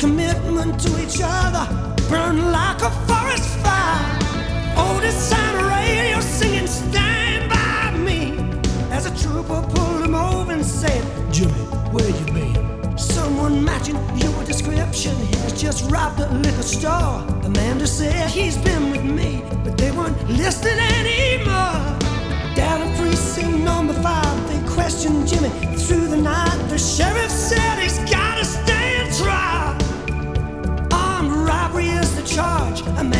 commitment to each other burned like a forest fire. Oh, Otis on the radio singing Stand By Me as a trooper pulled him over and said, Jimmy, where you been? Someone matching your description has just robbed a liquor store. Amanda said he's been with me, but they weren't listening anymore. Down in precinct number five, they questioned Jimmy through the night. The sheriff said the charge. Amanda said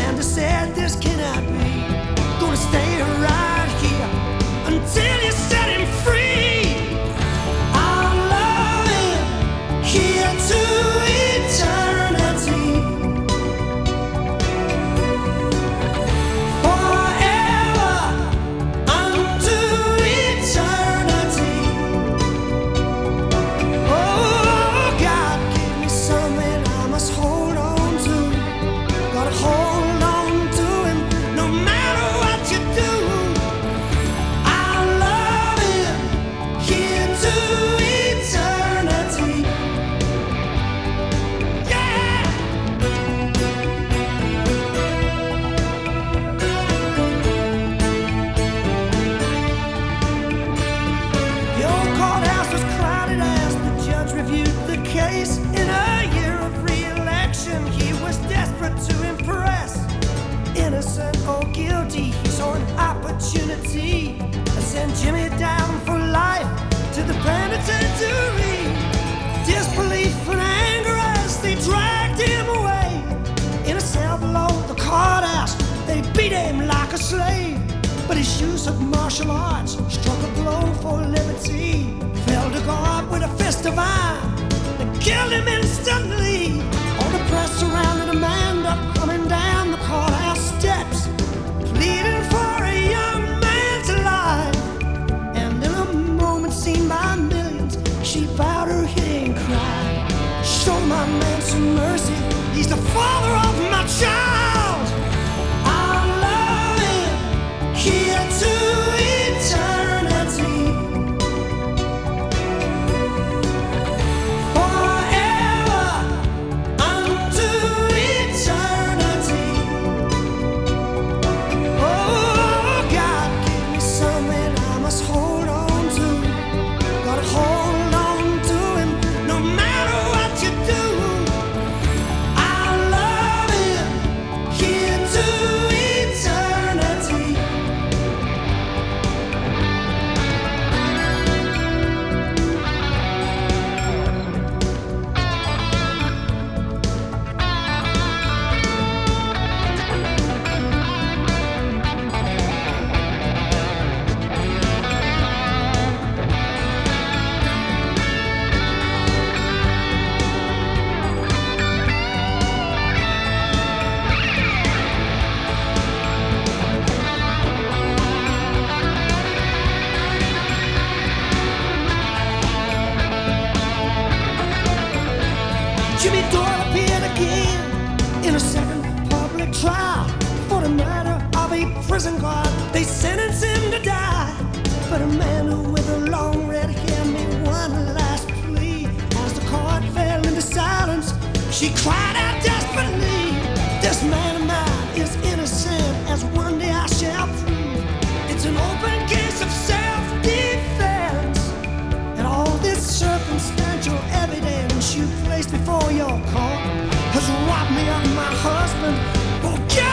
opportunity to send Jimmy down for life to the penitentiary. Disbelief and anger as they dragged him away. In a cell below the courthouse, they beat him like a slave. But his use of martial arts struck a blow for liberty. Fell to God with a fist of iron and killed him instantly. All the press surrounded Amanda coming your court has robbed me of my husband. Forget it,